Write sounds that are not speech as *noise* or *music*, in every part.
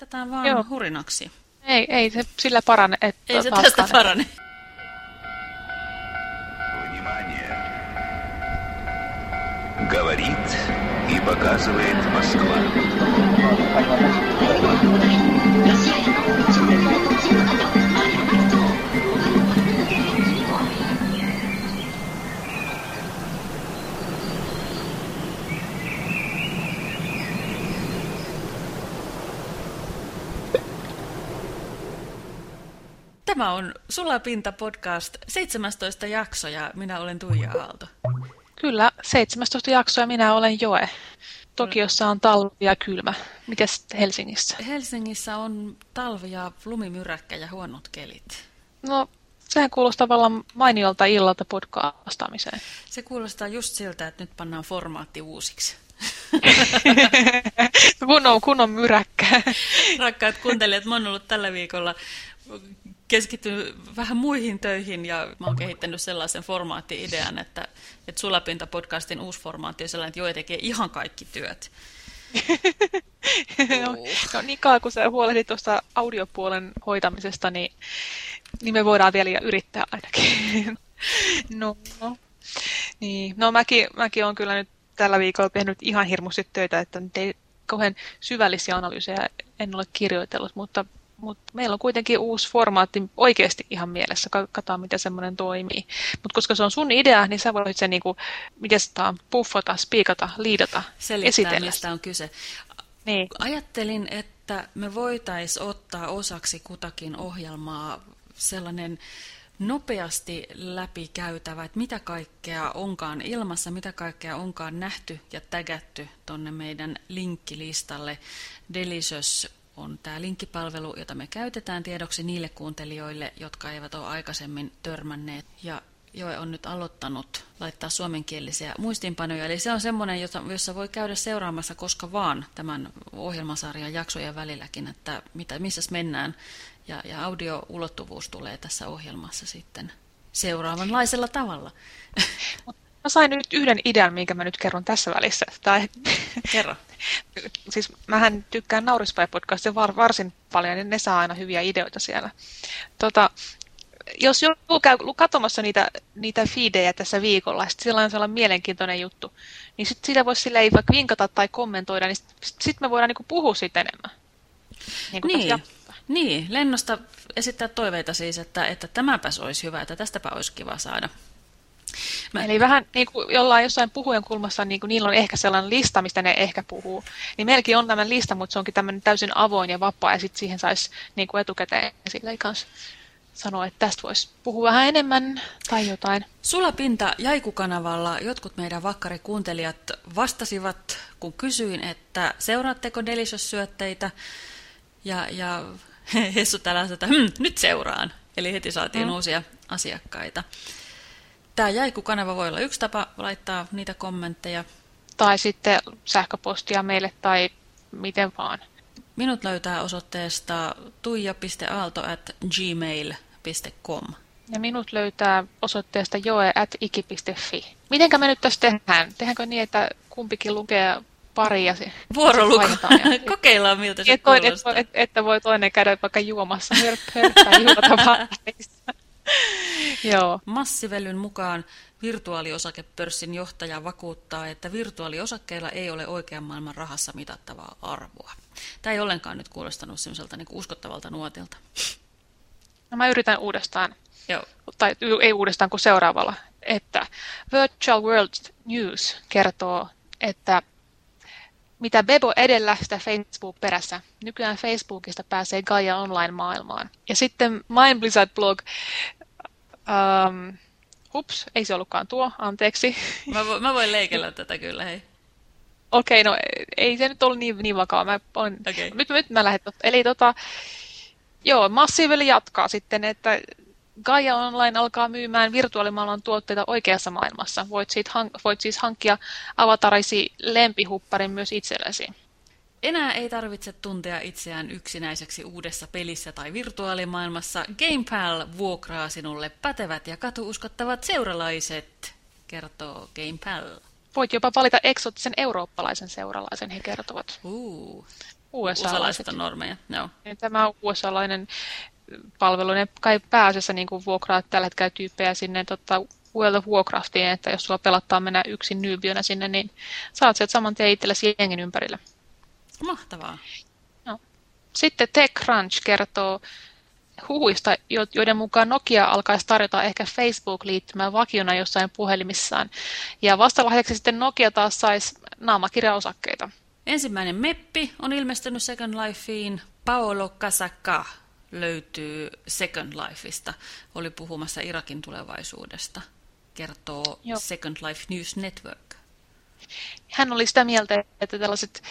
Pistetään vaan Joo. hurinaksi. Ei, ei se sillä parane. Että ei se tästä parane. Говорит и показывает Москва. Tämä on Sulapinta podcast 17 jakso ja minä olen Tuija Aalto. Kyllä, 17 jaksoa minä olen Joe. Tokiossa on talvi ja kylmä. Mites Helsingissä? Helsingissä on talvi ja lumimyräkkä ja huonot kelit. No, sehän kuulostaa tavallaan mainiolta illalta podcastaamiseen. Se kuulostaa just siltä, että nyt pannaan formaatti uusiksi. *laughs* kun, on, kun on myräkkä. Rakkaat kuuntelijat, mä oon ollut tällä viikolla keskittynyt vähän muihin töihin ja mä oon kehittänyt sellaisen formaatti-idean, että, että Sulapinta-podcastin uusi formaatti on sellainen, että Joe tekee ihan kaikki työt. *laughs* no, no niin kauan kun sä huolehdit tuosta audiopuolen hoitamisesta, niin, niin me voidaan vielä yrittää ainakin. no, *laughs* no. Niin. no mäkin, mäkin olen kyllä nyt tällä viikolla tehnyt ihan hirmusti töitä, että nyt ei kauhean syvällisiä analyysejä en ole kirjoitellut, mutta mutta meillä on kuitenkin uusi formaatti oikeasti ihan mielessä. Katsotaan, miten semmoinen toimii. Mutta koska se on sun idea, niin sä voit sen niinku, miten sitä puffata, spiikata, liidata, Selittää, esitellä. mistä on kyse. Niin. Ajattelin, että me voitaisiin ottaa osaksi kutakin ohjelmaa sellainen nopeasti läpikäytävä, että mitä kaikkea onkaan ilmassa, mitä kaikkea onkaan nähty ja tägätty tuonne meidän linkkilistalle Delicious on tämä linkkipalvelu, jota me käytetään tiedoksi niille kuuntelijoille, jotka eivät ole aikaisemmin törmänneet. Ja Joe on nyt aloittanut laittaa suomenkielisiä muistinpanoja. Eli se on semmoinen, jossa voi käydä seuraamassa koska vaan tämän ohjelmasarjan jaksojen välilläkin, että mitä, missä mennään. Ja, ja audio-ulottuvuus tulee tässä ohjelmassa sitten seuraavanlaisella tavalla. *laughs* Mä sain nyt yhden idean, minkä mä nyt kerron tässä välissä. Tai... Kerro. *laughs* siis mähän tykkään Naurispäin-podcastia var, varsin paljon, niin ne saa aina hyviä ideoita siellä. Tota, jos joku käy katsomassa niitä, niitä feedejä tässä viikolla, sitten sillä on sellainen mielenkiintoinen juttu, niin sitten sitä voisi silleen vaikka vinkata tai kommentoida, niin sitten sit me voidaan niinku puhua siitä enemmän. Niin, niin. niin, lennosta esittää toiveita siis, että, että tämäpäs olisi hyvä, että tästäpä olisi kiva saada. Mä... Eli vähän niin kuin jollain jossain puhujan kulmassa, niin kuin niillä on ehkä sellainen lista, mistä ne ehkä puhuu. Niin meilläkin on tämän lista, mutta se onkin tämmöinen täysin avoin ja vapaa, ja sitten siihen saisi niin kuin etukäteen sille kanssa sanoa, että tästä voisi puhua vähän enemmän tai jotain. Sulapinta Jaiku-kanavalla jotkut meidän vakkarikuuntelijat vastasivat, kun kysyin, että seuraatteko Delicious-syötteitä, ja, ja *laughs* Hessu täällä että hm, nyt seuraan. Eli heti saatiin mm. uusia asiakkaita. Tämä Jaiku-kanava voi olla yksi tapa laittaa niitä kommentteja. Tai sitten sähköpostia meille tai miten vaan. Minut löytää osoitteesta tuija.aalto.gmail.com. Ja minut löytää osoitteesta joe.iki.fi. Mitenkä me nyt tässä tehdään? Tehdäänkö niin, että kumpikin lukee pari ja Vuoroluku. *laughs* Kokeillaan miltä se et kuulostaa. Et, et, että voi toinen käydä vaikka juomassa hörppää juota *laughs* *laughs* Joo. Massivelyn mukaan virtuaaliosakepörssin johtaja vakuuttaa, että virtuaaliosakkeilla ei ole oikean maailman rahassa mitattavaa arvoa. Tämä ei ollenkaan nyt kuulostanut semmoiselta niin uskottavalta nuotilta. No mä yritän uudestaan. Joo. Tai ei uudestaan kuin seuraavalla. Että Virtual World News kertoo, että mitä Bebo edellä, sitä Facebook perässä. Nykyään Facebookista pääsee Gaia Online-maailmaan. Ja sitten Mind Blizzard blog, um, hups, ei se ollutkaan tuo, anteeksi. Mä, vo, mä voin leikellä tätä kyllä, hei. Okei, okay, no ei se nyt ollut niin, niin vakaa. Mä olen, okay. nyt, nyt mä lähden. Eli tota, joo, Massiiveli jatkaa sitten, että Gaia Online alkaa myymään virtuaalimaailman tuotteita oikeassa maailmassa. Voit, siitä voit siis hankkia avatarisi lempihupparin myös itsellesi. Enää ei tarvitse tuntea itseään yksinäiseksi uudessa pelissä tai virtuaalimaailmassa. GamePal vuokraa sinulle pätevät ja katuuskottavat seuralaiset, kertoo GamePal. Voit jopa valita eksotisen eurooppalaisen seuralaisen, he kertovat. Uh. USA-laista normeja. No. Tämä USA-lainen palvelu, ne kai pääasiassa niin kuin vuokraa tällä hetkellä tyyppejä sinne tota, World of Warcraftiin, että jos sulla pelattaa mennä yksin nyybiönä sinne, niin saat sieltä saman tien itsellesi jengin ympärille. Mahtavaa. No. Sitten TechCrunch kertoo huhuista, joiden mukaan Nokia alkaisi tarjota ehkä Facebook-liittymää vakiona jossain puhelimissaan. Ja vastalahjaksi sitten Nokia taas saisi naamakirjaosakkeita. Ensimmäinen meppi on ilmestynyt Second Lifeen. Paolo Kasaka löytyy Second Lifeista. Oli puhumassa Irakin tulevaisuudesta, kertoo Joo. Second Life News Network. Hän oli sitä mieltä, että tällaiset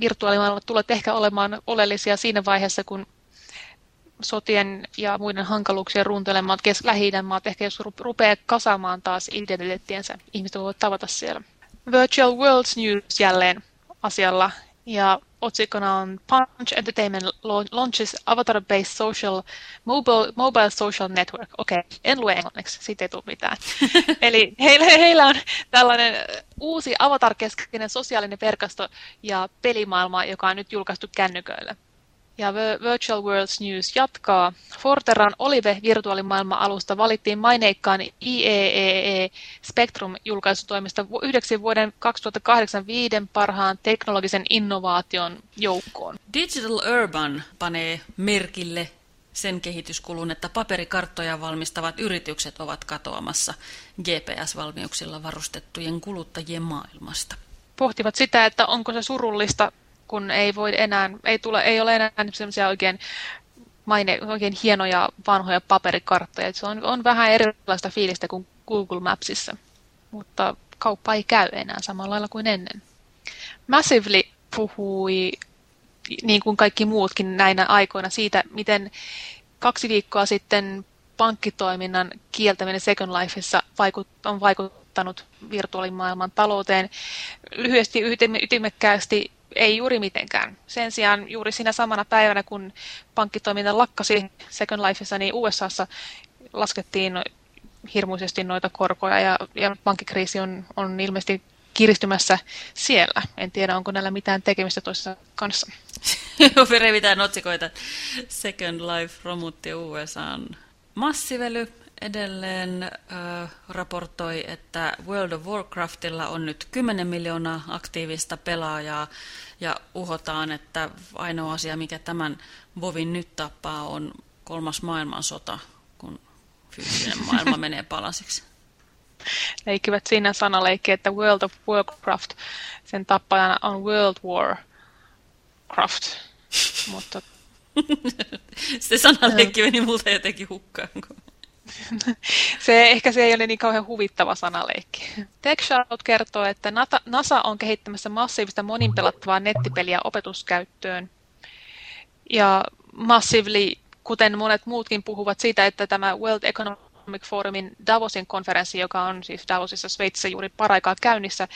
virtuaalimaailmat tulevat ehkä olemaan oleellisia siinä vaiheessa, kun sotien ja muiden hankaluuksien runtelemat lähi maat ehkä jos rupeaa kasaamaan taas identiteettiensä, ihmiset voivat tavata siellä. Virtual Worlds News jälleen asialla ja otsikkona on Punch Entertainment launches avatar-based social mobile, mobile social network. Okei, okay, en lue englanniksi, siitä ei tule mitään. *laughs* Eli heillä, heillä on tällainen uusi avatar-keskeinen sosiaalinen verkosto ja pelimaailma, joka on nyt julkaistu kännyköille. Ja Virtual Worlds News jatkaa. Forteran Olive-virtuaalimaailma-alusta valittiin maineikkaan IEEE e Spectrum julkaisutoimista yhdeksi vuoden 2008 viiden parhaan teknologisen innovaation joukkoon. Digital Urban panee merkille sen kehityskulun, että paperikarttoja valmistavat yritykset ovat katoamassa GPS-valmiuksilla varustettujen kuluttajien maailmasta. Pohtivat sitä, että onko se surullista kun ei voi enää, ei, tule, ei ole enää sellaisia oikein maine, oikein hienoja vanhoja paperikarttoja. Se on, on vähän erilaista fiilistä kuin Google Mapsissa, mutta kauppa ei käy enää samalla lailla kuin ennen. Massively puhui, niin kuin kaikki muutkin näinä aikoina, siitä, miten kaksi viikkoa sitten pankkitoiminnan kieltäminen Second Lifeissa on vaikuttanut virtuaalimaailman talouteen. Lyhyesti ytimekkäästi ei juuri mitenkään. Sen sijaan juuri siinä samana päivänä, kun pankkitoiminta lakkasi Second Lifeissa, niin USAssa laskettiin hirmuisesti noita korkoja ja, ja pankkikriisi on, on ilmeisesti kiristymässä siellä. En tiedä, onko näillä mitään tekemistä toisessa kanssa. *laughs* Revitään otsikoita. Second Life romutti USAn massively edelleen äh, raportoi, että World of Warcraftilla on nyt 10 miljoonaa aktiivista pelaajaa ja uhotaan, että ainoa asia, mikä tämän Vovin nyt tappaa, on kolmas maailmansota, kun fyysinen *laughs* maailma menee palasiksi. Leikkivät siinä sanaleikki, että World of Warcraft, sen tappajana on World War Craft, *laughs* mutta... se sanaleikki meni multa jotenkin hukkaan. *laughs* se, ehkä se ei ole niin kauhean huvittava sanaleikki. TechShout kertoo, että NASA on kehittämässä massiivista moninpelattavaa nettipeliä opetuskäyttöön. Ja Massively, kuten monet muutkin puhuvat siitä, että tämä World Economic Forumin Davosin konferenssi, joka on siis Davosissa Sveitsissä juuri paraikaa käynnissä,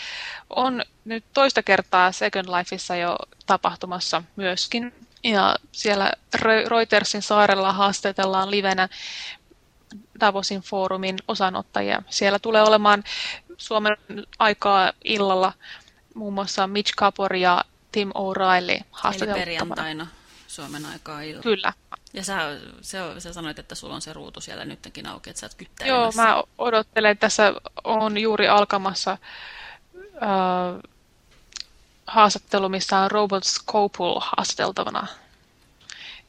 on nyt toista kertaa Second Lifeissa jo tapahtumassa myöskin. Ja siellä Reutersin saarella haastatellaan livenä Davosin foorumin osanottajia. Siellä tulee olemaan Suomen aikaa illalla muun muassa Mitch Kapor ja Tim O'Reilly haastateltavana. Eli perjantaina Suomen aikaa illalla. Kyllä. Ja sä, se, sä sanoit, että sulla on se ruutu siellä nytkin auki, että sä oot Joo, mä odottelen. Tässä on juuri alkamassa äh, haastattelu, missä on Robert Scopul haastateltavana.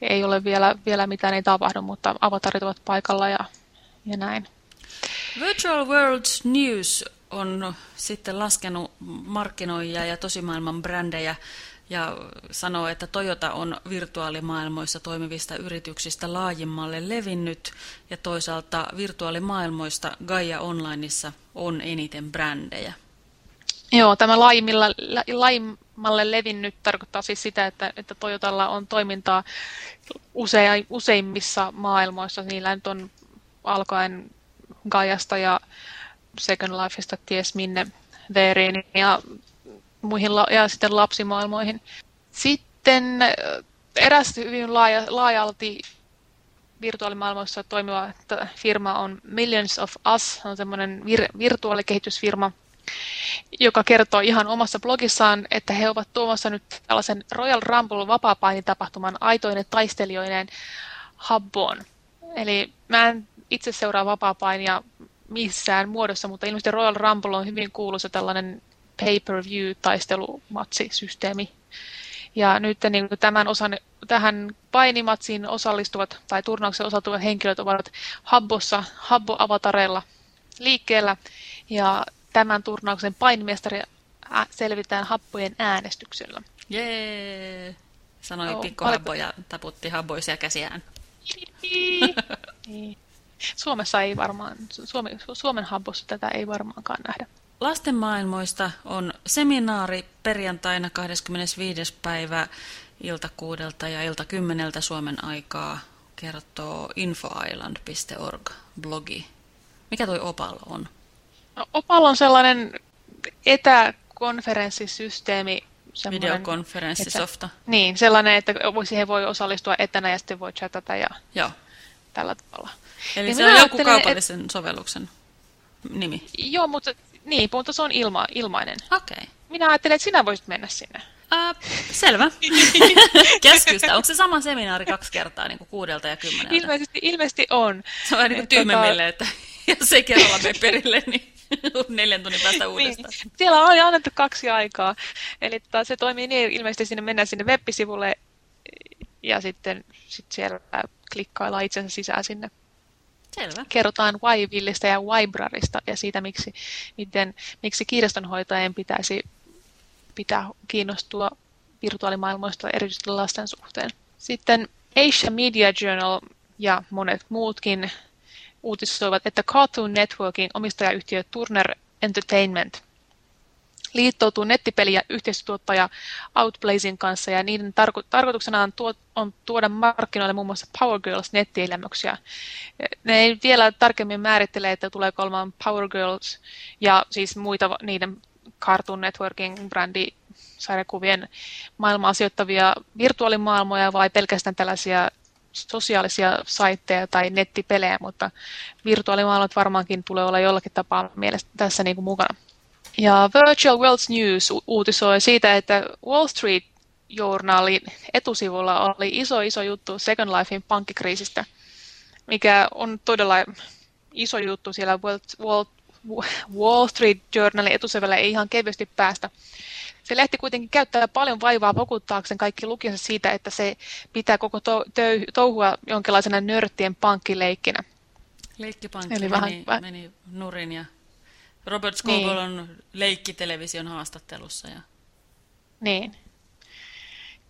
Ei ole vielä, vielä mitään ei tapahdu, mutta avatarit ovat paikalla ja ja näin. Virtual Worlds News on sitten laskenut markkinoijia ja tosimaailman brändejä ja sanoo, että Toyota on virtuaalimaailmoissa toimivista yrityksistä laajimmalle levinnyt ja toisaalta virtuaalimaailmoista Gaia Onlineissa on eniten brändejä. Joo, tämä laajemmilla, laajimmalle levinnyt tarkoittaa siis sitä, että, että Toyotalla on toimintaa usein, useimmissa maailmoissa. Niillä nyt on alkaen Gaiasta ja Second Lifeista ties minne Veeriin ja muihin ja sitten lapsimaailmoihin. Sitten eräs hyvin laaja, laajalti virtuaalimaailmoissa toimiva firma on Millions of Us, on semmoinen vir, virtuaalikehitysfirma, joka kertoo ihan omassa blogissaan, että he ovat tuomassa nyt tällaisen Royal Rumble vapaa-painitapahtuman aitoinen taistelijoinen Habboon. Eli mä en itse seuraa vapaa-painia missään muodossa, mutta ilmeisesti Royal Rumble on hyvin kuuluisa tällainen pay-per-view-taistelumatsisysteemi. Ja nyt niin tämän osan, tähän painimatsiin osallistuvat tai turnauksen osallistuvat henkilöt ovat Habbossa, Habbo-avatareilla liikkeellä. Ja tämän turnauksen painimestari selvitään happojen äänestyksellä. Jee! Sanoi oh, pikkuhabbo ja taputti habboisia käsiään. *laughs* niin. Suomessa ei varmaan, Suomen, Suomen habbossa tätä ei varmaankaan nähdä. Lasten maailmoista on seminaari perjantaina 25. päivä ilta kuudelta ja ilta kymmeneltä Suomen aikaa kertoo infoisland.org blogi. Mikä toi Opal on? No, Opal on sellainen etäkonferenssisysteemi. Videokonferenssisofta. Että, niin, sellainen, että siihen voi osallistua etänä ja sitten voi chatata ja Joo. tällä tavalla. Eli ja se on joku kaupallisen et... sovelluksen nimi? Joo, mutta, niin, mutta se on ilma, ilmainen. Okei. Okay. Minä ajattelin, että sinä voisit mennä sinne. Uh, selvä. *laughs* Käskystä. Onko se sama seminaari kaksi kertaa, niin kuin kuudelta ja kymmeneltä? Ilmeisesti, ilmeisesti on. Se on vähän niin tyhmemmille, tota... että *laughs* jos ei kerralla mene perille, niin *laughs* neljän tunnin päästä niin. uudestaan. Niin. Siellä on annettu kaksi aikaa. Eli se toimii niin, ilmeisesti sinne mennään sinne web-sivulle ja sitten sit siellä klikkaillaan itsensä sisään sinne. Selvä. Kerrotaan Y-villistä ja Y-brarista ja siitä, miksi, miten, miksi kirjastonhoitajien pitäisi pitää kiinnostua virtuaalimaailmoista erityisesti lasten suhteen. Sitten Asia Media Journal ja monet muutkin uutisoivat, että Cartoon Networkin omistajayhtiö Turner Entertainment liittoutuu nettipeli- ja yhteistyötuottaja Outblazin kanssa ja niiden tarko tarkoituksena on, tuo on tuoda markkinoille muun muassa Power Girls nettielämyksiä. Ne ei vielä tarkemmin määrittele, että tuleeko olemaan Power Girls ja siis muita niiden Cartoon Networking brändi sarjakuvien maailmaan sijoittavia virtuaalimaailmoja vai pelkästään tällaisia sosiaalisia saitteja tai nettipelejä, mutta virtuaalimaailmat varmaankin tulee olla jollakin tapaa mielestä tässä niin kuin mukana. Ja Virtual Worlds News uutisoi siitä, että Wall Street Journalin etusivulla oli iso iso juttu Second Lifein pankkikriisistä, mikä on todella iso juttu siellä Wall, Wall Street Journalin etusivulla ei ihan kevyesti päästä. Se lehti kuitenkin käyttää paljon vaivaa vakuuttaakseen kaikki lukijansa siitä, että se pitää koko to touhua jonkinlaisena nörttien pankkileikkinä. Leikkipankki Eli meni, vähän, meni nurin ja Robert Scoble niin. on leikkitelevision haastattelussa. Ja... Niin.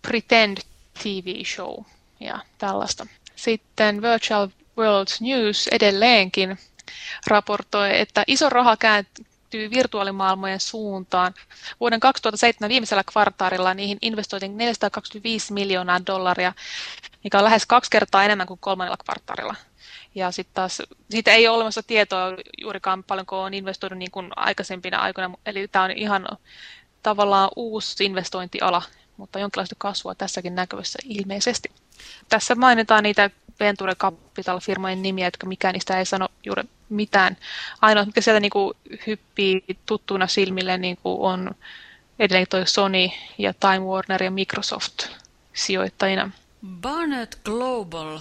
Pretend TV show ja tällaista. Sitten Virtual World News edelleenkin raportoi, että iso raha kääntyy virtuaalimaailmojen suuntaan. Vuoden 2007 viimeisellä kvartaalilla niihin investoitiin 425 miljoonaa dollaria, mikä on lähes kaksi kertaa enemmän kuin kolmannella kvartaalilla. Ja sitten taas, siitä ei ole olemassa tietoa juurikaan paljonko on investoinut niin kuin aikaisempina aikoina, eli tämä on ihan tavallaan uusi investointiala, mutta jonkinlaista kasvua tässäkin näkyvissä ilmeisesti. Tässä mainitaan niitä Venture Capital-firmojen nimiä, jotka mikään niistä ei sano juuri mitään. Ainoa, mikä sieltä niin kuin hyppii tuttuna silmille, niin kuin on edelleen toi Sony ja Time Warner ja Microsoft sijoittajina. Barnett Global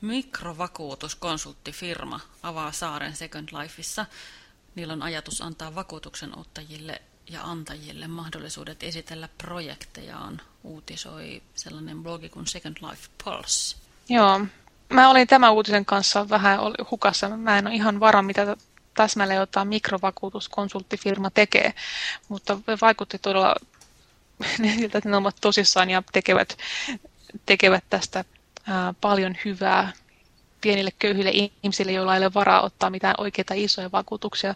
Mikrovakuutuskonsulttifirma avaa saaren Second Lifeissa. Niillä on ajatus antaa vakuutuksen ottajille ja antajille mahdollisuudet esitellä projektejaan, uutisoi sellainen blogi kuin Second Life Pulse. Joo, mä olin tämän uutisen kanssa vähän hukassa. Mä en ole ihan vara, mitä täsmälleen ottaa mikrovakuutuskonsulttifirma tekee, mutta vaikutti todella *laughs* siltä, että ne ovat tosissaan ja tekevät, tekevät tästä paljon hyvää pienille köyhille ihmisille, joilla ei ole varaa ottaa mitään oikeita isoja vakuutuksia.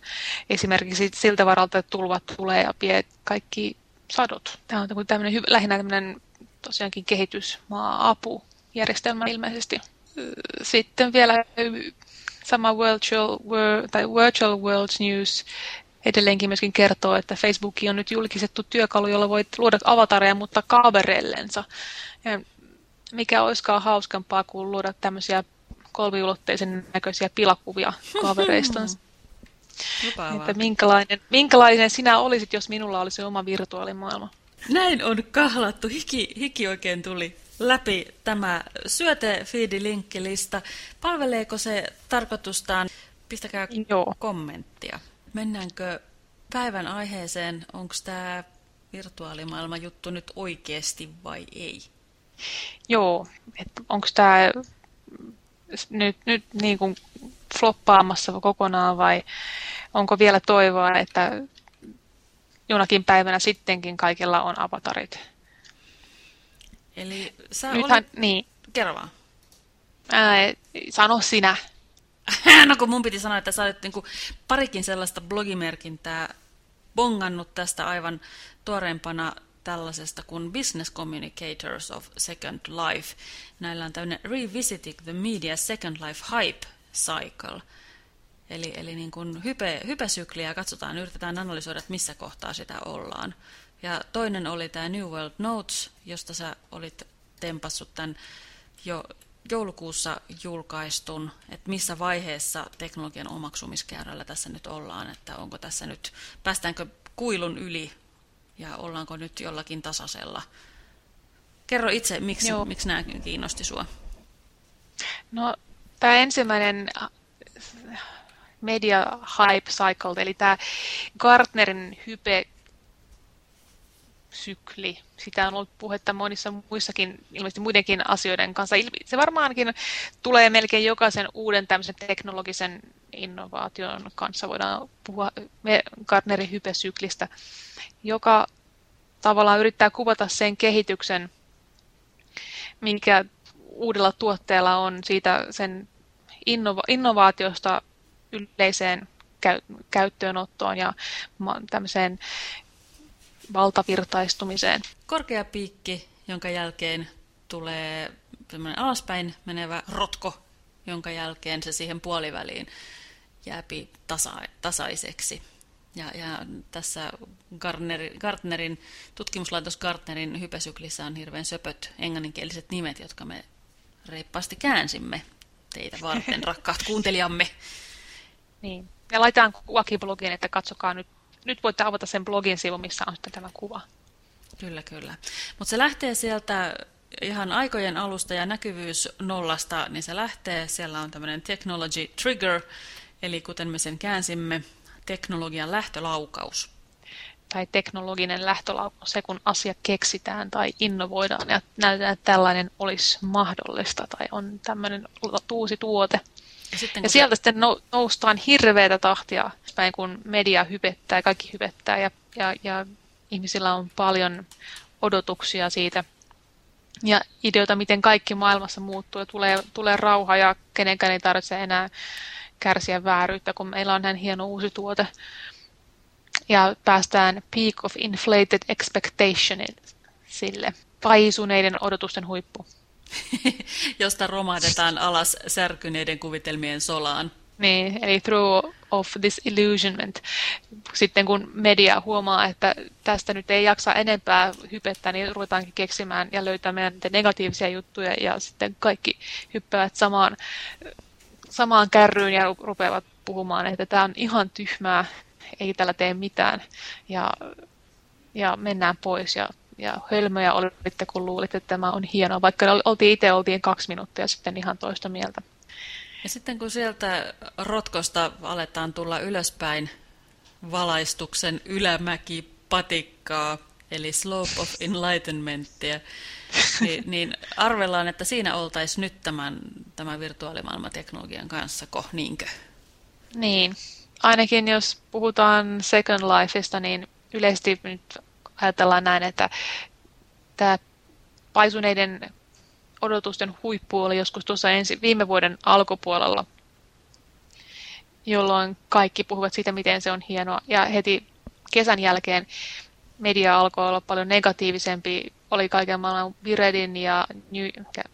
Esimerkiksi siltä varalta, että tulvat tulee ja vie kaikki sadot. Tämä on tämmöinen, lähinnä tämmöinen tosiaankin kehitysmaa-apujärjestelmä ilmeisesti. Sitten vielä sama Virtual, World, tai Virtual World News edelleenkin myöskin kertoo, että Facebook on nyt julkistettu työkalu, jolla voit luoda avatareja, mutta kaverellensa. Mikä olisikaan hauskempaa kuin luoda tämmöisiä kolmiulotteisen näköisiä pilakuvia *laughs* kavereista. Että minkälainen, minkälainen sinä olisit, jos minulla olisi oma virtuaalimaailma? Näin on kahlattu. Hiki, hiki oikein tuli läpi tämä syöte-feed-linkkilista. Palveleeko se tarkoitustaan? Pistäkää Joo. kommenttia. Mennäänkö päivän aiheeseen? Onko tämä virtuaalimaailma juttu nyt oikeasti vai ei? Joo, onko tämä nyt, nyt niin kuin floppaamassa kokonaan vai onko vielä toivoa, että jonakin päivänä sittenkin kaikilla on avatarit? Eli sä Nythän, olit... niin. Kerro vaan. Ää, sano sinä. *laughs* no kun mun piti sanoa, että sä olet niin kuin parikin sellaista blogimerkintää bongannut tästä aivan tuoreempana tällaisesta kuin Business Communicators of Second Life. Näillä on tämmöinen Revisiting the Media Second Life Hype Cycle. Eli, eli niin kuin hype, hypesykliä katsotaan, yritetään analysoida, että missä kohtaa sitä ollaan. Ja toinen oli tämä New World Notes, josta sä olit tempassut tämän jo joulukuussa julkaistun, että missä vaiheessa teknologian omaksumiskäyrällä tässä nyt ollaan, että onko tässä nyt, päästäänkö kuilun yli ja ollaanko nyt jollakin tasaisella. Kerro itse, miksi, miksi nämä kiinnosti sinua? No, tämä ensimmäinen äh, media hype cycle, eli tämä Gartnerin hype sykli. Sitä on ollut puhetta monissa muissakin, ilmeisesti muidenkin asioiden kanssa. Se varmaankin tulee melkein jokaisen uuden tämmöisen teknologisen innovaation kanssa. Voidaan puhua Gartnerin hypesyklistä, joka tavallaan yrittää kuvata sen kehityksen, minkä uudella tuotteella on siitä sen innova innovaatiosta yleiseen käyttöönottoon ja tämmöiseen valtavirtaistumiseen. Korkea piikki, jonka jälkeen tulee alaspäin menevä rotko, jonka jälkeen se siihen puoliväliin jääpi tasa, tasaiseksi. Ja, ja tässä Gartnerin, Gartnerin, tutkimuslaitos Gartnerin hypesyklissä on hirveän söpöt englanninkieliset nimet, jotka me reippaasti käänsimme teitä varten, *laughs* rakkaat kuuntelijamme. Niin. Ja laitetaan kuvakin blogiin, että katsokaa nyt nyt voitte avata sen blogin sivu, missä on sitten tämä kuva. Kyllä, kyllä. Mutta se lähtee sieltä ihan aikojen alusta ja näkyvyys nollasta, niin se lähtee. Siellä on tämmöinen technology trigger, eli kuten me sen käänsimme, teknologian lähtölaukaus. Tai teknologinen lähtölaukaus, se kun asia keksitään tai innovoidaan ja näytetään, että tällainen olisi mahdollista tai on tämmöinen uusi tuote – ja, sitten, ja sieltä se... sitten noustaan hirveätä tahtia, päin kun media hypettää, kaikki hypettää ja, ja, ja ihmisillä on paljon odotuksia siitä ja ideoita, miten kaikki maailmassa muuttuu ja tulee, tulee rauha ja kenenkään ei tarvitse enää kärsiä vääryyttä, kun meillä on näin hieno uusi tuote. Ja päästään peak of inflated expectation sille paisuneiden odotusten huippu. *laughs* josta romahdetaan alas särkyneiden kuvitelmien solaan. Niin, eli through of disillusionment. Sitten kun media huomaa, että tästä nyt ei jaksa enempää hypettä, niin ruvetaankin keksimään ja löytämään negatiivisia juttuja ja sitten kaikki hyppäävät samaan, samaan kärryyn ja rupeavat puhumaan, että tämä on ihan tyhmää, ei tällä tee mitään ja, ja mennään pois ja ja hölmöjä olitte, kun luulitte, että tämä on hienoa, vaikka oltiin itse oltiin kaksi minuuttia sitten ihan toista mieltä. Ja sitten kun sieltä rotkosta aletaan tulla ylöspäin valaistuksen ylämäki patikkaa, eli slope of enlightenmentia, niin, niin arvellaan, että siinä oltaisiin nyt tämän, tämän virtuaalimaailmateknologian kanssa, ko niinkö? Niin, ainakin jos puhutaan Second Lifeista, niin yleisesti nyt ajatellaan näin, että tämä paisuneiden odotusten huippu oli joskus tuossa ensi, viime vuoden alkupuolella, jolloin kaikki puhuvat siitä, miten se on hienoa. Ja heti kesän jälkeen media alkoi olla paljon negatiivisempi. Oli kaiken maailman Viredin ja New,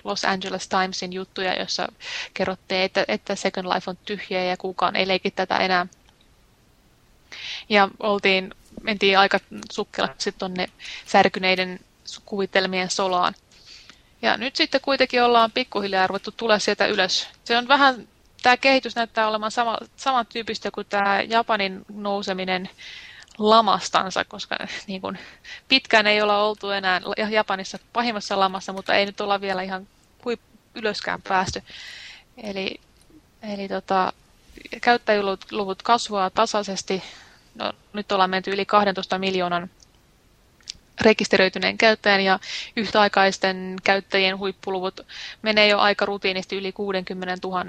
Los Angeles Timesin juttuja, joissa kerrottiin, että, että Second Life on tyhjä ja kukaan ei leiki tätä enää. Ja oltiin mentiin aika sukkelasti tuonne särkyneiden kuvitelmien solaan. Ja nyt sitten kuitenkin ollaan pikkuhiljaa ruvettu tulla sieltä ylös. Se on vähän tämä kehitys näyttää olevan sama, samantyyppistä kuin tämä Japanin nouseminen lamastansa, koska *laughs* niin kuin, pitkään ei olla oltu enää Japanissa pahimmassa lamassa, mutta ei nyt olla vielä ihan ylöskään päästy. Eli, eli tota, käyttäjäluvut kasvaa tasaisesti. No, nyt ollaan menty yli 12 miljoonan rekisteröityneen käyttäjän ja yhtäaikaisten käyttäjien huippuluvut menee jo aika rutiinisti yli 60 000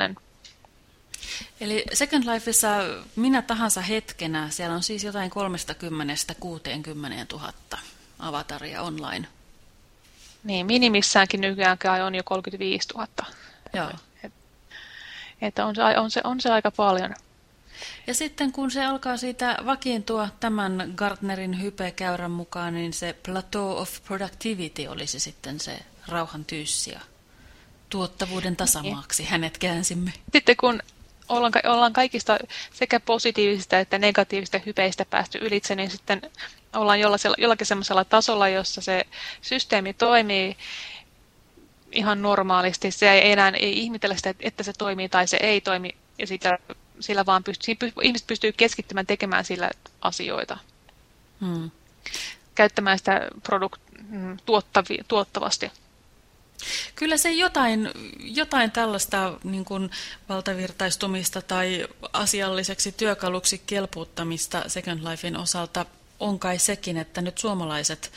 Eli Second Lifeissa minä tahansa hetkenä, siellä on siis jotain 30-60 000 avataria online. Niin, minimissäänkin nykyään on jo 35 000. Joo. Et, että on, se, on, se, on se aika paljon. Ja sitten kun se alkaa siitä vakiintua tämän Gartnerin hypekäyrän mukaan, niin se plateau of productivity olisi sitten se rauhan tyyssi ja tuottavuuden tasamaaksi hänet käänsimme. Sitten kun ollaan, ollaan kaikista sekä positiivisista että negatiivisista hypeistä päästy ylitse, niin sitten ollaan jollakin sellaisella tasolla, jossa se systeemi toimii ihan normaalisti. Se ei enää ei ihmetellä sitä, että se toimii tai se ei toimi, ja sitä, sillä vaan pystyy, ihmiset pystyy keskittymään tekemään sillä asioita. Hmm. Käyttämään sitä produkt, mm, tuottavi, tuottavasti. Kyllä se jotain, jotain tällaista niin kuin valtavirtaistumista tai asialliseksi työkaluksi kelpuuttamista Second Lifein osalta on kai sekin, että nyt suomalaiset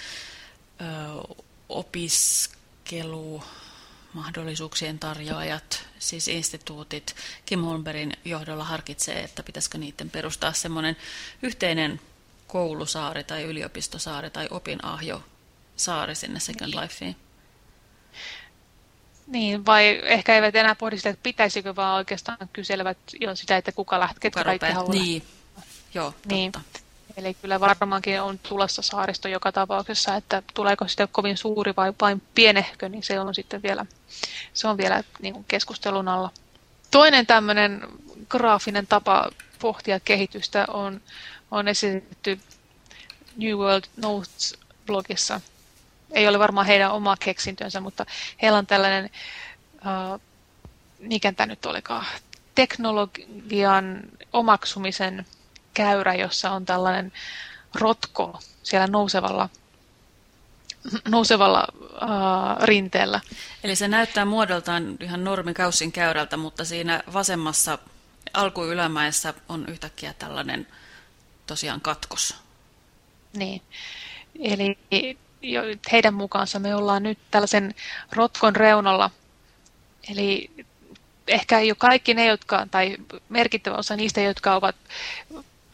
ö, opiskelu mahdollisuuksien tarjoajat, siis instituutit, Kim Holmbergin johdolla harkitsee, että pitäisikö niiden perustaa semmoinen yhteinen koulusaari tai yliopistosaari tai opinahjo saari sinne Second Lifeen. Niin, vai ehkä eivät enää pohdi sitä, että pitäisikö, vaan oikeastaan kyselevät jo sitä, että kuka lähtee, ketkä kaikki haluaa. Niin, joo, niin. totta. Eli kyllä varmaankin on tulossa saaristo joka tapauksessa, että tuleeko sitä kovin suuri vai vain pienehkö, niin se on sitten vielä, se on vielä niin kuin keskustelun alla. Toinen tämmöinen graafinen tapa pohtia kehitystä on, on esitetty New World Notes blogissa – ei ole varmaan heidän oma keksintönsä, mutta heillä on tällainen, uh, mikä tämä nyt olikaan, teknologian omaksumisen käyrä, jossa on tällainen rotko siellä nousevalla, nousevalla uh, rinteellä. Eli se näyttää muodoltaan ihan normikaussin käyrältä, mutta siinä vasemmassa alkuylämäessä on yhtäkkiä tällainen tosiaan katkos. Niin, eli heidän mukaansa me ollaan nyt tällaisen rotkon reunalla. Eli ehkä jo kaikki ne, jotka, tai merkittävä osa niistä, jotka ovat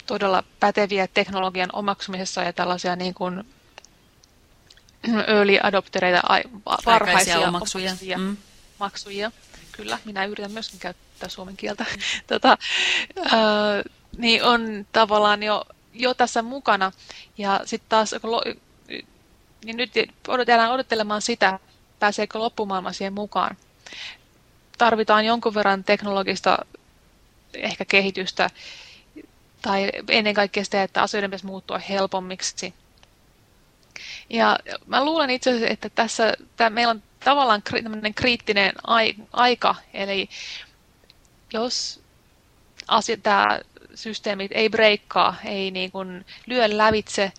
todella päteviä teknologian omaksumisessa ja tällaisia niin kuin early adoptereita, varhaisia omaksuja. omaksuja mm. maksuja. Kyllä, minä yritän myöskin käyttää suomen kieltä. Mm. *laughs* tota, äh, niin on tavallaan jo, jo tässä mukana. Ja sitten taas niin nyt odotellaan odottelemaan sitä, pääseekö loppumaailma siihen mukaan. Tarvitaan jonkun verran teknologista ehkä kehitystä tai ennen kaikkea sitä, että asioiden pitäisi muuttua helpommiksi. Ja mä luulen itse asiassa, että tässä tämä, meillä on tavallaan kri, kriittinen ai, aika, eli jos asia, tämä systeemit ei breikkaa, ei niin kuin lyö lävitse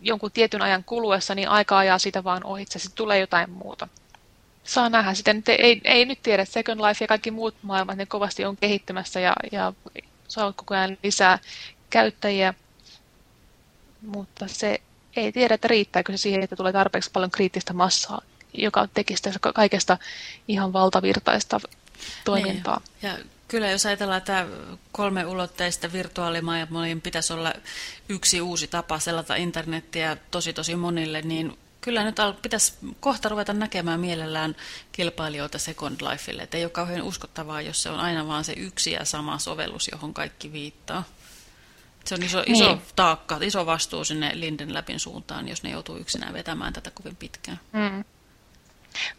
jonkun tietyn ajan kuluessa, niin aika ajaa sitä vaan ohitse, sitten tulee jotain muuta. Saa nähdä. Sitten ei, ei nyt tiedä, Second Life ja kaikki muut maailmat, ne kovasti on kehittymässä ja, ja saa koko ajan lisää käyttäjiä, mutta se ei tiedä, että riittääkö se siihen, että tulee tarpeeksi paljon kriittistä massaa, joka tekisi tästä kaikesta ihan valtavirtaista toimintaa. Niin, ja Kyllä, jos ajatellaan, että kolme ulotteista virtuaalimaailmojen pitäisi olla yksi uusi tapa selata internettiä tosi tosi monille, niin kyllä nyt pitäisi kohta ruveta näkemään mielellään kilpailijoita Second Lifeille. Että ei ole kauhean uskottavaa, jos se on aina vaan se yksi ja sama sovellus, johon kaikki viittaa. Se on iso, iso niin. taakka, iso vastuu sinne Linden läpin suuntaan, jos ne joutuu yksinään vetämään tätä kovin pitkään. Mm.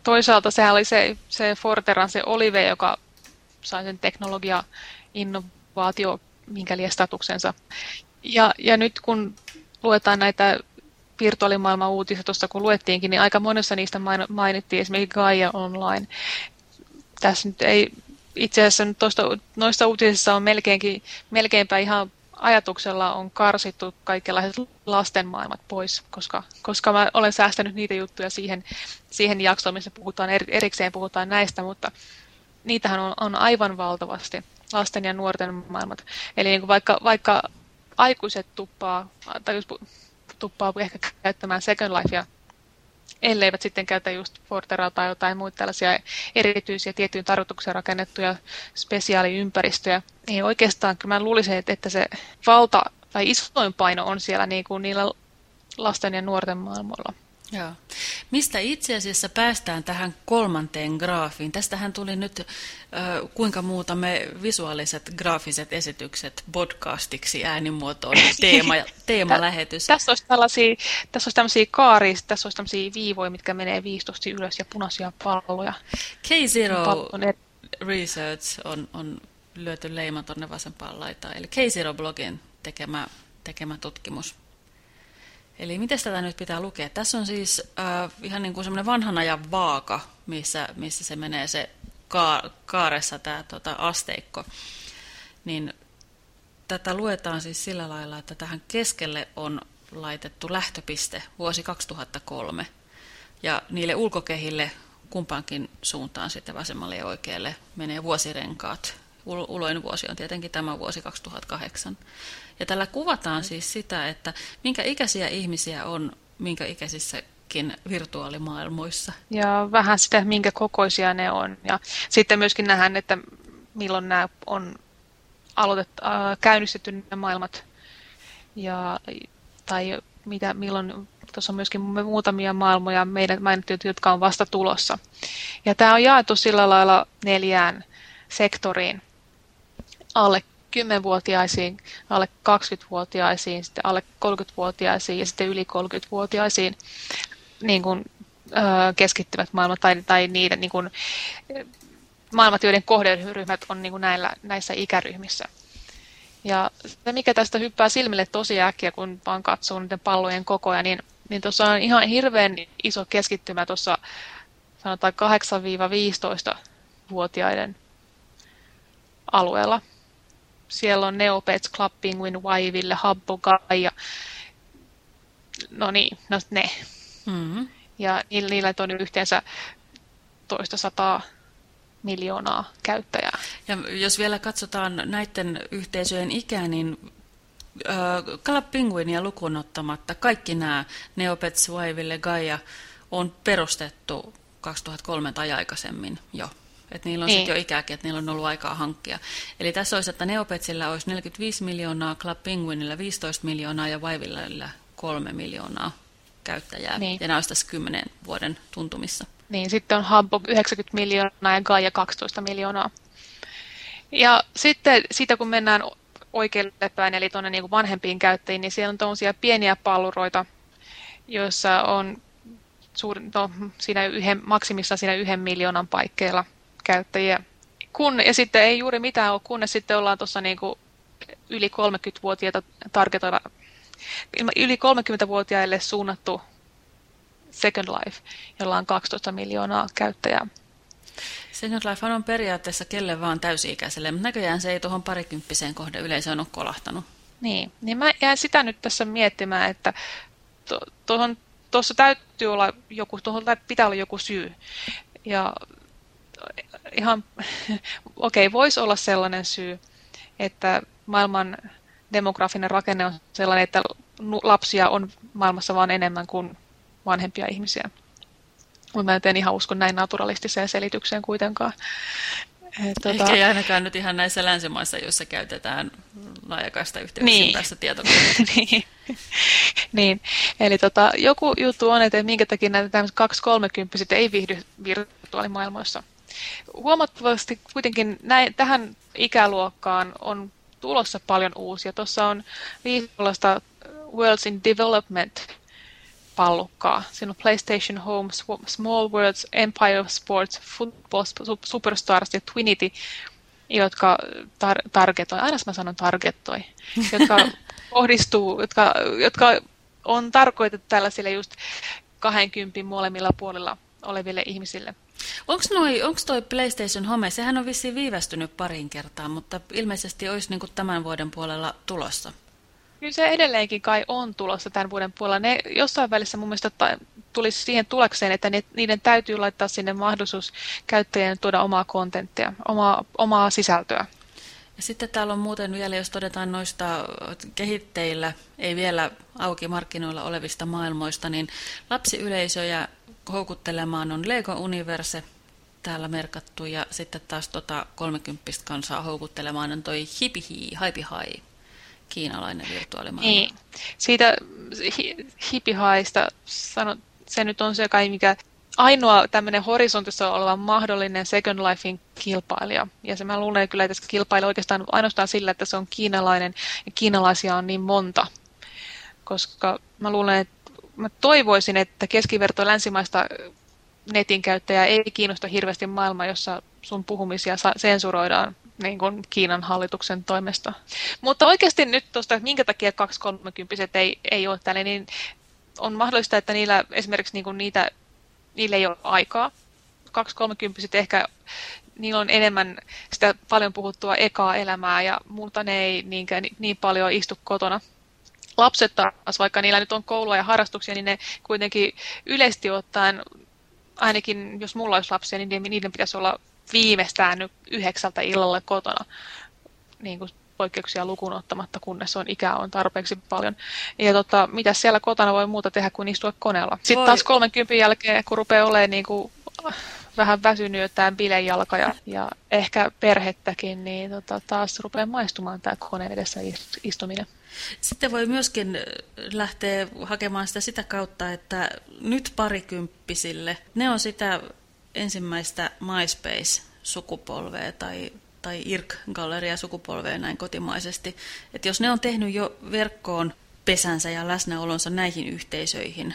Toisaalta sehän oli se, se Forteran se Olive, joka sai sen teknologia-innovaatio, minkä statuksensa. Ja, ja nyt kun luetaan näitä virtuaalimaailman uutisia tuossa kun luettiinkin, niin aika monessa niistä mainittiin esimerkiksi Gaia Online. Tässä nyt ei itse asiassa nyt toista, noista uutisissa on melkeinkin, melkeinpä ihan ajatuksella on karsittu kaikenlaiset lasten maailmat pois, koska, koska mä olen säästänyt niitä juttuja siihen, siihen jaksoon, missä puhutaan erikseen puhutaan näistä, mutta niitähän on, on aivan valtavasti, lasten ja nuorten maailmat. Eli niin vaikka, vaikka aikuiset tuppaa, tai jos tuppaa ehkä käyttämään Second Lifea elleivät sitten käytä just Forteraa tai jotain muita tällaisia erityisiä tiettyyn tarkoitukseen rakennettuja spesiaaliympäristöjä, niin oikeastaan kyllä mä luulisin, että se valta tai isoin paino on siellä niin kuin niillä lasten ja nuorten maailmoilla. Joo. Mistä itse asiassa päästään tähän kolmanteen graafiin? Tästähän tuli nyt, äh, kuinka muutamme visuaaliset graafiset esitykset podcastiksi äänimuotoon *laughs* teema, teemalähetys. Tässä olisi tällaisia, tässä olisi tämmöisiä kaaria, tässä olisi tämmöisiä viivoja, mitkä menee viistosti ylös ja punaisia palloja. K0 Research on, on lyöty leima tuonne vasempaan laitaan, eli K0-blogin tekemä, tekemä tutkimus. Eli miten tätä nyt pitää lukea? Tässä on siis äh, ihan niin kuin semmoinen vanhan ajan vaaka, missä, missä se menee se ka kaaressa tämä tota, asteikko. Niin tätä luetaan siis sillä lailla, että tähän keskelle on laitettu lähtöpiste vuosi 2003. Ja niille ulkokehille kumpaankin suuntaan sitten vasemmalle ja oikealle menee vuosirenkaat. Uloin vuosi on tietenkin tämä vuosi 2008. Ja tällä kuvataan siis sitä, että minkä ikäisiä ihmisiä on minkä ikäisissäkin virtuaalimaailmoissa. Ja vähän sitä, minkä kokoisia ne on. Ja sitten myöskin nähdään, että milloin nämä on aloitet, äh, käynnistetty nämä maailmat. Ja, tai mitä, milloin, tuossa on myöskin muutamia maailmoja meidän mainittuja, jotka on vasta tulossa. Ja tämä on jaettu sillä lailla neljään sektoriin. Alle 10-vuotiaisiin, alle 20-vuotiaisiin, sitten alle 30-vuotiaisiin ja sitten yli 30-vuotiaisiin niin kuin, ö, keskittyvät maailmat tai, tai niiden niin kuin, maailmat, joiden kohderyhmät on niin kuin näillä, näissä ikäryhmissä. Ja se, mikä tästä hyppää silmille tosi äkkiä, kun vaan katsoo niiden pallojen kokoja, niin, niin tuossa on ihan hirveän iso keskittymä tuossa sanotaan 8-15-vuotiaiden alueella siellä on Neopets, Club Penguin, Waiville, Habbo, Gaia. No niin, no ne. Mm-hmm. Ja niillä on yhteensä toista sataa miljoonaa käyttäjää. Ja jos vielä katsotaan näiden yhteisöjen ikää, niin äh, Club Penguinia lukuun ottamatta kaikki nämä Neopets, Waiville, Gaia on perustettu 2003 tai aikaisemmin jo. Että niillä on niin. sitten jo ikääkin, että niillä on ollut aikaa hankkia. Eli tässä olisi, että Neopetsillä olisi 45 miljoonaa, Club Penguinilla 15 miljoonaa ja Waivilla 3 miljoonaa käyttäjää. Niin. Ja nämä olisi tässä 10 vuoden tuntumissa. Niin, sitten on Hubbo 90 miljoonaa ja Gaia 12 miljoonaa. Ja sitten siitä kun mennään oikealle päin, eli tuonne niin vanhempiin käyttäjiin, niin siellä on tuollaisia pieniä palluroita, joissa on suuri, no, siinä yhden, maksimissa siinä yhden miljoonan paikkeilla käyttäjiä. Kun, ja sitten ei juuri mitään ole, kunnes sitten ollaan tuossa niin kuin yli 30-vuotiaita targetoida, yli 30-vuotiaille suunnattu Second Life, jolla on 12 miljoonaa käyttäjää. Second Life on periaatteessa kelle vaan täysi-ikäiselle, mutta näköjään se ei tuohon parikymppiseen kohde yleisöön ole kolahtanut. Niin, niin mä jään sitä nyt tässä miettimään, että tuossa täytyy olla joku, tuohon pitää olla joku syy. Ja ihan, *laughs* okei, okay, voisi olla sellainen syy, että maailman demografinen rakenne on sellainen, että lapsia on maailmassa vaan enemmän kuin vanhempia ihmisiä. Mutta mä en ihan usko näin naturalistiseen selitykseen kuitenkaan. Et, tuota... Ehkä ei ainakaan nyt ihan näissä länsimaissa, joissa käytetään laajakaista yhteyksiä niin. tässä *laughs* niin. niin. Eli tota, joku juttu on, että minkä takia näitä 2-30 ei viihdy virtuaalimaailmoissa. Huomattavasti kuitenkin näin, tähän ikäluokkaan on tulossa paljon uusia. Tuossa on viikollasta Worlds in Development pallukkaa. Siinä on PlayStation Home, Small Worlds, Empire of Sports, Football Superstars ja Twinity, jotka tar- targetoi, aina mä sanon targetoi, *laughs* jotka kohdistuu, jotka, jotka on tarkoitettu tällaisille just 20 molemmilla puolilla oleville ihmisille. Onko onko toi PlayStation Home, sehän on vissiin viivästynyt parin kertaan, mutta ilmeisesti olisi niin kuin tämän vuoden puolella tulossa. Kyllä se edelleenkin kai on tulossa tämän vuoden puolella. Ne jossain välissä mun mielestä tulisi siihen tulekseen, että niiden täytyy laittaa sinne mahdollisuus käyttäjien tuoda omaa kontenttia, omaa, omaa sisältöä. Ja sitten täällä on muuten vielä, jos todetaan noista kehitteillä, ei vielä auki markkinoilla olevista maailmoista, niin lapsiyleisöjä houkuttelemaan on Lego Universe täällä merkattu ja sitten taas tota 30 kansaa houkuttelemaan on toi Hipihi, Haipi Hai, kiinalainen virtuaalimaailma. Niin, siitä hi, Hipihaista sanot, se nyt on se kai, mikä ainoa tämmöinen horisontissa oleva mahdollinen Second Lifein kilpailija. Ja se mä luulen kyllä, että se kilpailee oikeastaan ainoastaan sillä, että se on kiinalainen ja kiinalaisia on niin monta. Koska mä luulen, että mä toivoisin, että keskiverto länsimaista netin käyttäjää ei kiinnosta hirveästi maailma, jossa sun puhumisia sensuroidaan niin kuin Kiinan hallituksen toimesta. Mutta oikeasti nyt tuosta, minkä takia 230 ei, ei ole tälle, niin on mahdollista, että niillä esimerkiksi niin kuin niitä, niillä ei ole aikaa. 230 ehkä niillä on enemmän sitä paljon puhuttua ekaa elämää ja muuta ne ei niinkään, niin paljon istu kotona. Lapset taas, vaikka niillä nyt on koulua ja harrastuksia, niin ne kuitenkin yleisesti ottaen, ainakin jos mulla olisi lapsia, niin niiden pitäisi olla viimeistään nyt yhdeksältä illalla kotona. Niin kuin poikkeuksia lukuun ottamatta, kunnes on ikää on tarpeeksi paljon. Ja tota, mitä siellä kotona voi muuta tehdä kuin istua koneella. Sitten voi. taas 30 jälkeen, kun rupeaa olemaan niin kuin, vähän väsynyt jotain bilejalka ja, ja ehkä perhettäkin, niin tota, taas rupeaa maistumaan tämä kone edessä istuminen. Sitten voi myöskin lähteä hakemaan sitä sitä kautta, että nyt parikymppisille, ne on sitä ensimmäistä MySpace-sukupolvea tai tai IRC-galleria sukupolvea näin kotimaisesti. Että jos ne on tehnyt jo verkkoon pesänsä ja läsnäolonsa näihin yhteisöihin,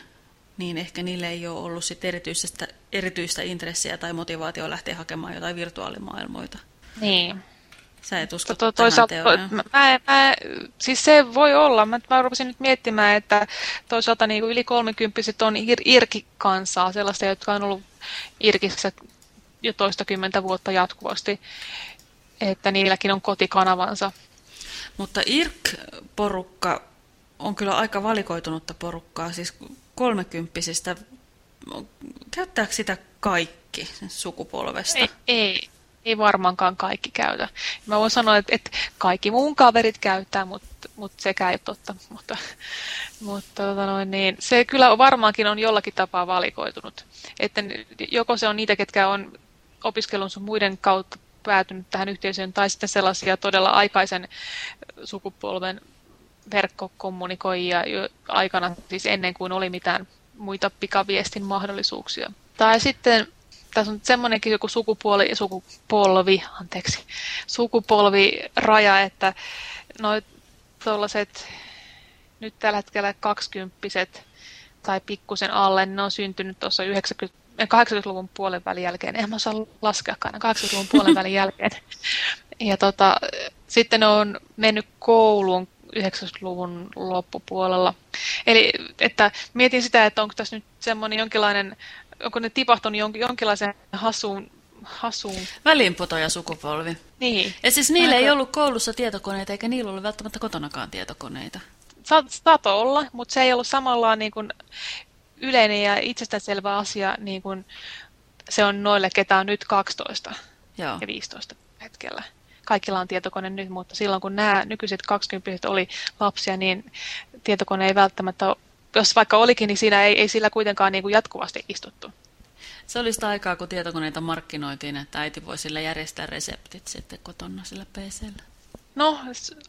niin ehkä niille ei ole ollut sit erityistä, erityistä intressiä tai motivaatio lähteä hakemaan jotain virtuaalimaailmoita. Niin. Sä et usko to, toisaalta, mä, mä, mä, siis se voi olla. Mä, mä rupesin nyt miettimään, että toisaalta niin kuin yli 30 on ir, irkikansaa, sellaista, jotka on ollut irkissä jo toistakymmentä vuotta jatkuvasti että niilläkin on kotikanavansa. Mutta IRK-porukka on kyllä aika valikoitunutta porukkaa, siis kolmekymppisistä. Käyttääkö sitä kaikki sukupolvesta? Ei, ei, ei varmaankaan kaikki käytä. Mä voin sanoa, että, että kaikki muun kaverit käyttää, mutta, mutta sekä ei totta. Mutta, mutta tota noin, niin, se kyllä varmaankin on jollakin tapaa valikoitunut. Että joko se on niitä, ketkä on opiskelun sun muiden kautta päätynyt tähän yhteisöön, tai sitten sellaisia todella aikaisen sukupolven verkkokommunikoijia aikana, siis ennen kuin oli mitään muita pikaviestin mahdollisuuksia. Tai sitten tässä on semmoinenkin joku sukupuoli, sukupolvi, anteeksi, sukupolviraja, että noit tuollaiset nyt tällä hetkellä kaksikymppiset tai pikkusen alle, ne on syntynyt tuossa 90 80-luvun puolen välin jälkeen, en mä osaa laskeakaan, 80-luvun puolen välin *laughs* jälkeen. Ja tota, sitten ne on mennyt kouluun 90-luvun loppupuolella. Eli että mietin sitä, että onko tässä nyt semmoinen jonkinlainen, onko ne tipahtunut jonkin, jonkinlaisen hassuun hasuun. Väliinputoja sukupolvi. Niin. Ja siis niillä Aika... ei ollut koulussa tietokoneita, eikä niillä ollut välttämättä kotonakaan tietokoneita. Saato olla, mutta se ei ollut samalla niin kuin yleinen ja itsestäänselvä asia, niin kuin se on noille, ketä on nyt 12 Joo. ja 15 hetkellä. Kaikilla on tietokone nyt, mutta silloin kun nämä nykyiset 20 oli lapsia, niin tietokone ei välttämättä, jos vaikka olikin, niin siinä ei, ei sillä kuitenkaan niin kuin jatkuvasti istuttu. Se oli sitä aikaa, kun tietokoneita markkinoitiin, että äiti voi sillä järjestää reseptit sitten kotona sillä PCllä. No,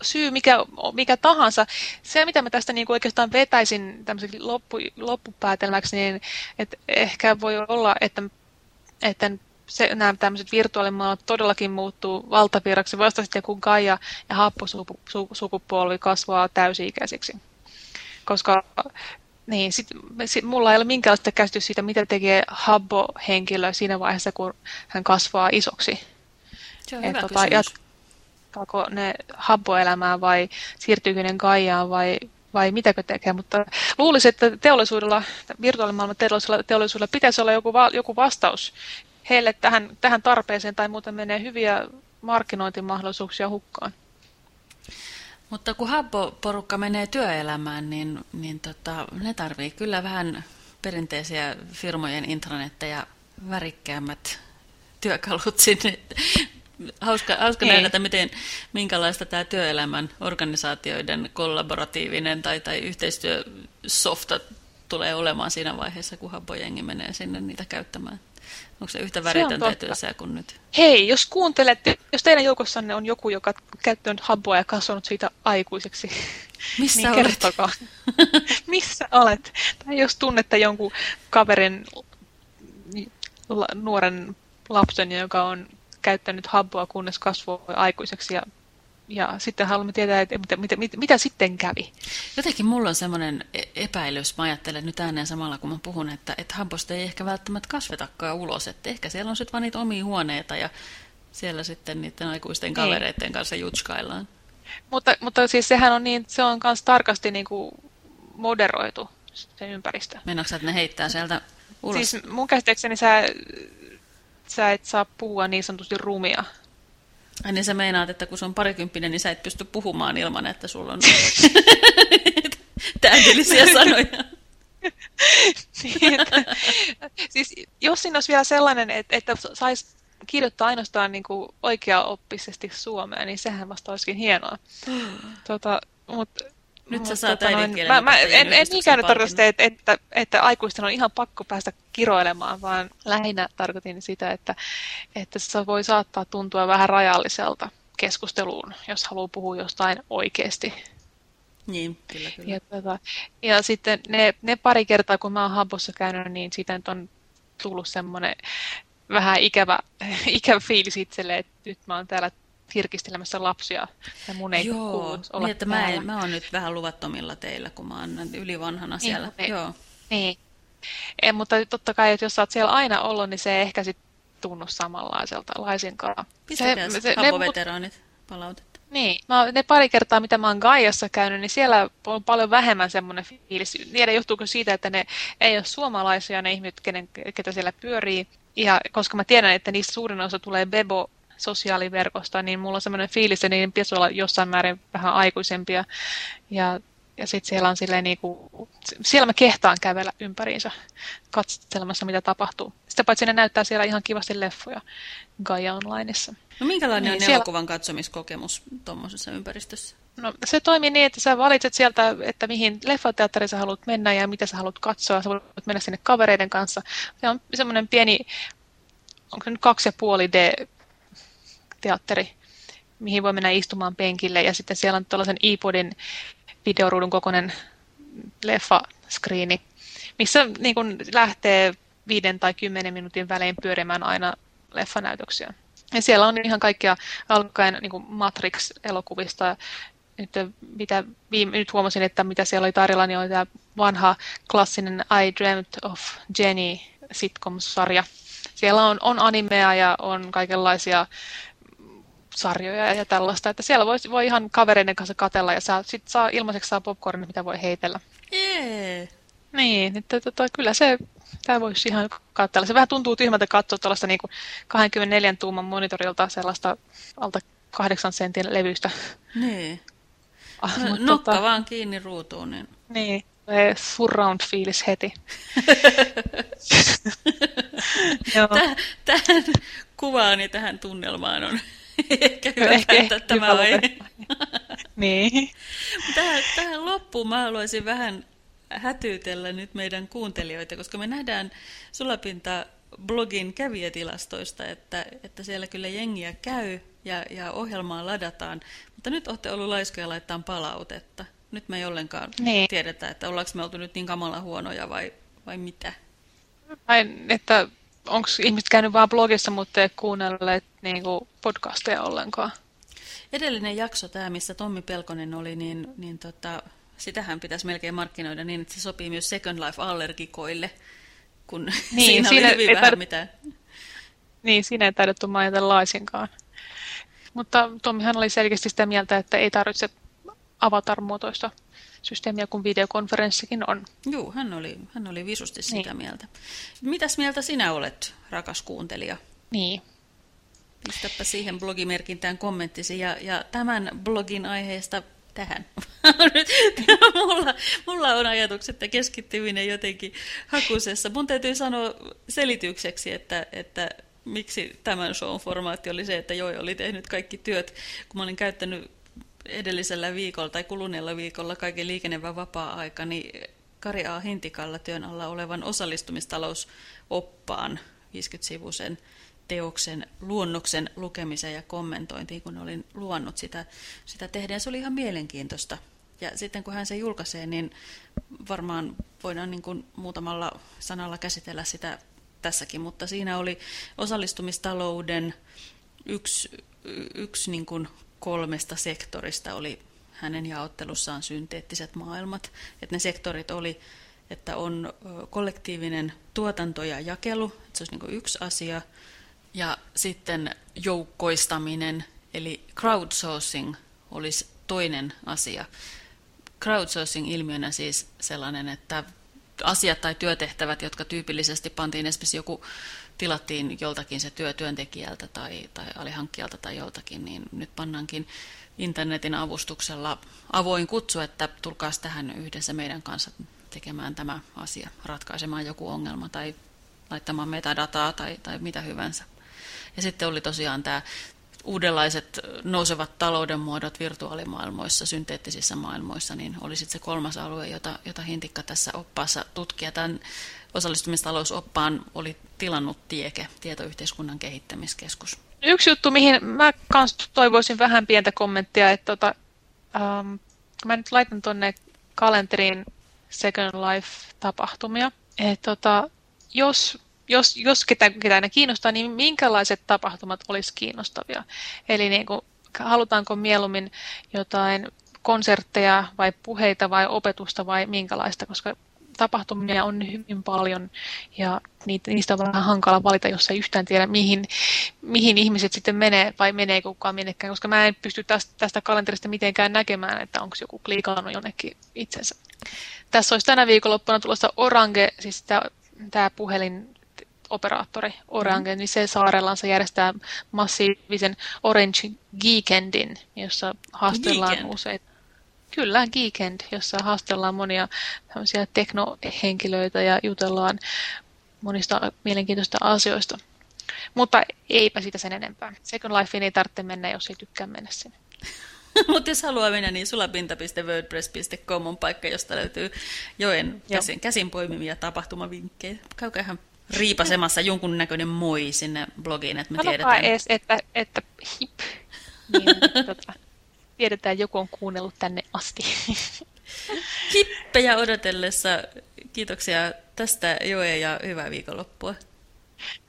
syy mikä, mikä tahansa. Se, mitä mä tästä niin kuin oikeastaan vetäisin loppu, loppupäätelmäksi, niin että ehkä voi olla, että, että se, nämä tämmöiset virtuaalimaailmat todellakin muuttuu valtavirraksi vasta sitten, kun Gaia ja happosukupolvi kasvaa täysi-ikäisiksi. Koska niin, sit, sit, mulla ei ole minkäänlaista käsitys siitä, mitä tekee Habbo-henkilö siinä vaiheessa, kun hän kasvaa isoksi. Se on Et, hyvä tota, jatkaako ne habboelämään vai siirtyykö ne Gaiaan vai, vai mitäkö tekee, mutta luulisin, että teollisuudella, virtuaalimaailman teollisuudella, teollisuudella pitäisi olla joku, va, joku vastaus heille tähän, tähän tarpeeseen tai muuten menee hyviä markkinointimahdollisuuksia hukkaan. Mutta kun Habbo-porukka menee työelämään, niin, niin tota, ne tarvii kyllä vähän perinteisiä firmojen intranetteja värikkäämmät työkalut sinne. Hauska, hauska nähdä, että miten, minkälaista tämä työelämän organisaatioiden kollaboratiivinen tai, tai yhteistyösofta tulee olemaan siinä vaiheessa, kun Habbo-jengi menee sinne niitä käyttämään. Onko se yhtä väritöntä työssä kuin nyt? Hei, jos kuuntelette, jos teidän joukossanne on joku, joka on käyttänyt habboa ja kasvanut siitä aikuiseksi, *laughs* Missä niin olet? kertokaa. *laughs* Missä olet? Tai jos tunnette jonkun kaverin, nuoren lapsen, joka on käyttänyt habboa, kunnes kasvoi aikuiseksi ja ja sitten haluamme tietää, että mitä, mitä, mitä, mitä sitten kävi. Jotenkin mulla on semmoinen e- epäilys, mä ajattelen nyt ääneen samalla kun mä puhun, että, että Habbosta ei ehkä välttämättä kasvetakaan ulos, että ehkä siellä on sitten vaan niitä omia huoneita ja siellä sitten niiden aikuisten kavereiden ei. kanssa jutskaillaan. Mutta, mutta siis sehän on niin, se on myös tarkasti niin kuin moderoitu se ympäristö. Meinaatko että ne heittää sieltä ulos? Siis mun käsitteekseni sä, sä et saa puhua niin sanotusti rumia Ai niin sä meinaat, että kun se on parikymppinen, niin sä et pysty puhumaan ilman, että sulla on *laughs* täydellisiä sanoja. *laughs* niin, että, siis jos siinä olisi vielä sellainen, että, että saisi kirjoittaa ainoastaan niin kuin oikea-oppisesti suomea, niin sehän vasta olisikin hienoa. *gasps* Tuota, mutta nyt sä saat tota äidinkielen. Mä, mä en, en niinkään tarkoita, että, että, että aikuisten on ihan pakko päästä kiroilemaan, vaan lähinnä tarkoitin sitä, että, että se voi saattaa tuntua vähän rajalliselta keskusteluun, jos haluaa puhua jostain oikeasti. Niin, kyllä, kyllä. Ja, tota, ja sitten ne, ne pari kertaa, kun mä oon Habossa käynyt, niin siitä on tullut semmoinen vähän ikävä, *laughs* ikävä fiilis itselle, että nyt mä oon täällä virkistelemässä lapsia ja mun ei Joo, olla niin, että mä, en, mä oon nyt vähän luvattomilla teillä, kun mä oon ylivanhana niin, siellä. Niin, Joo. Niin. En, mutta totta kai, että jos sä oot siellä aina ollut, niin se ei ehkä sit tunnu samanlaiselta laisinkaan. Pistäkää se, se, ne, palautetta. Niin, mä, ne pari kertaa, mitä mä oon Gaiassa käynyt, niin siellä on paljon vähemmän semmoinen fiilis. Tiedä, johtuuko siitä, että ne ei ole suomalaisia, ne ihmiset, kenen, ketä siellä pyörii. Ja koska mä tiedän, että niistä suurin osa tulee Bebo sosiaaliverkosta, niin mulla on sellainen fiilis, että niiden pitäisi olla jossain määrin vähän aikuisempia. Ja, ja sitten siellä on silleen niinku, siellä mä kehtaan kävellä ympäriinsä katselemassa, mitä tapahtuu. Sitä paitsi ne näyttää siellä ihan kivasti leffoja Gaia Onlineissa. No minkälainen niin, on siellä... elokuvan katsomiskokemus tuommoisessa ympäristössä? No, se toimii niin, että sä valitset sieltä, että mihin leffateatteriin sä haluat mennä ja mitä sä haluat katsoa. Sä voit mennä sinne kavereiden kanssa. Se on semmoinen pieni, onko se nyt kaksi ja puoli D teatteri, mihin voi mennä istumaan penkille. Ja sitten siellä on tuollaisen iPodin videoruudun kokoinen leffaskriini, missä niin kun lähtee viiden tai kymmenen minuutin välein pyörimään aina leffanäytöksiä. Ja siellä on ihan kaikkia alkaen niin Matrix-elokuvista. Nyt, mitä viime, nyt huomasin, että mitä siellä oli tarjolla, niin oli tämä vanha klassinen I Dreamt of Jenny sitcom-sarja. Siellä on, on animea ja on kaikenlaisia sarjoja ja tällaista, että siellä voi, voi ihan kavereiden kanssa katella ja saa, sit saa, ilmaiseksi saa popcornin, mitä voi heitellä. Yeah. Niin, että tota, kyllä se, tämä voisi ihan katsella. Se vähän tuntuu tyhmältä katsoa tällaista niin 24 tuuman monitorilta sellaista alta kahdeksan sentin levystä. Niin. *laughs* Ah, no, nokka tota, vaan kiinni ruutuun. Niin, niin surround-fiilis heti. *laughs* Tähän kuvaani tähän tunnelmaan on *laughs* Ehkä hyvä ehkä, päättää tämä aihe. *laughs* niin. Tähän, tähän loppuun mä haluaisin vähän hätyytellä nyt meidän kuuntelijoita, koska me nähdään Sulapinta blogin kävijätilastoista, että, että siellä kyllä jengiä käy ja, ja ohjelmaa ladataan, mutta nyt olette ollut laiskoja laittaa palautetta. Nyt me ei ollenkaan niin. tiedetä, että ollaanko me oltu nyt niin kamala huonoja vai, vai mitä. Ai, että onko ihmiset käynyt vain blogissa, mutta ei kuunnelleet niin kuin podcasteja ollenkaan? Edellinen jakso tämä, missä Tommi Pelkonen oli, niin, niin tota, sitähän pitäisi melkein markkinoida niin, että se sopii myös Second Life-allergikoille, kun niin, siinä, *laughs* siinä oli hyvin vähän mitään. Niin, siinä ei taidettu mainita laisinkaan. Mutta Tommihan oli selkeästi sitä mieltä, että ei tarvitse avatar-muotoista systeemiä kuin videokonferenssikin on. Joo, hän oli, hän oli visusti sitä niin. mieltä. Mitäs mieltä sinä olet, rakas kuuntelija? Niin. Pistäpä siihen blogimerkintään kommenttisi ja, ja tämän blogin aiheesta tähän. *laughs* mulla, mulla on ajatukset ja keskittyminen jotenkin hakusessa. Mun täytyy sanoa selitykseksi, että, että miksi tämän shown formaatti oli se, että Joi oli tehnyt kaikki työt, kun mä olin käyttänyt edellisellä viikolla tai kuluneella viikolla kaiken liikennevä vapaa-aika, niin Kari A. Hintikalla työn alla olevan osallistumistalousoppaan 50-sivuisen teoksen luonnoksen lukemiseen ja kommentointiin, kun olin luonnut sitä, sitä tehdä. se oli ihan mielenkiintoista. Ja sitten kun hän sen julkaisee, niin varmaan voidaan niin kuin muutamalla sanalla käsitellä sitä tässäkin, mutta siinä oli osallistumistalouden yksi, yksi niin kuin kolmesta sektorista oli hänen jaottelussaan synteettiset maailmat. Että ne sektorit oli, että on kollektiivinen tuotanto ja jakelu, että se olisi niin yksi asia, ja sitten joukkoistaminen, eli crowdsourcing olisi toinen asia. Crowdsourcing-ilmiönä siis sellainen, että asiat tai työtehtävät, jotka tyypillisesti pantiin esimerkiksi joku tilattiin joltakin se työ työntekijältä tai, tai alihankkijalta tai joltakin, niin nyt pannaankin internetin avustuksella avoin kutsu, että tulkaas tähän yhdessä meidän kanssa tekemään tämä asia, ratkaisemaan joku ongelma tai laittamaan metadataa tai, tai mitä hyvänsä. Ja sitten oli tosiaan tämä uudenlaiset nousevat talouden muodot virtuaalimaailmoissa, synteettisissä maailmoissa, niin oli sitten se kolmas alue, jota, jota Hintikka tässä oppaassa tutkija. Tämän osallistumistalousoppaan oli tilannut Tieke, Tietoyhteiskunnan kehittämiskeskus. Yksi juttu, mihin mä kans toivoisin vähän pientä kommenttia, että tota, ähm, mä nyt laitan tuonne kalenteriin Second Life-tapahtumia. että tota, jos jos, jos ketä, ketä kiinnostaa, niin minkälaiset tapahtumat olisi kiinnostavia? Eli niin kuin, halutaanko mieluummin jotain konsertteja vai puheita vai opetusta vai minkälaista, koska tapahtumia on hyvin paljon ja niistä on vähän hankala valita, jos ei yhtään tiedä, mihin, mihin ihmiset sitten menee vai menee kukaan minnekään, koska mä en pysty tästä, tästä kalenterista mitenkään näkemään, että onko joku klikannut jonnekin itsensä. Tässä olisi tänä viikonloppuna tulossa Orange, siis tämä puhelin operaattori Orange, mm. niin se saarellansa järjestää massiivisen Orange Geekendin, jossa haastellaan Geekend. useita Kyllä, Geekend, jossa haastellaan monia teknohenkilöitä ja jutellaan monista mielenkiintoista asioista. Mutta eipä siitä sen enempää. Second Lifein ei tarvitse mennä, jos ei tykkää mennä sinne. *laughs* Mutta jos haluaa mennä, niin sulapinta.wordpress.com on paikka, josta löytyy joen käsin, käsin poimimia tapahtumavinkkejä. Käykäähän riipasemassa jonkun näköinen moi sinne blogiin, että me Sanokaa tiedetään. edes, että, että hip, niin *laughs* tota, tiedetään, joku on kuunnellut tänne asti. *laughs* Kippejä odotellessa. Kiitoksia tästä Joe ja hyvää viikonloppua.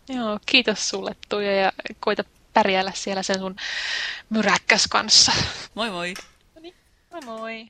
Joo, kiitos sulle Tuija ja koita pärjäällä siellä sen sun myräkkäs kanssa. Moi moi. No niin, moi moi.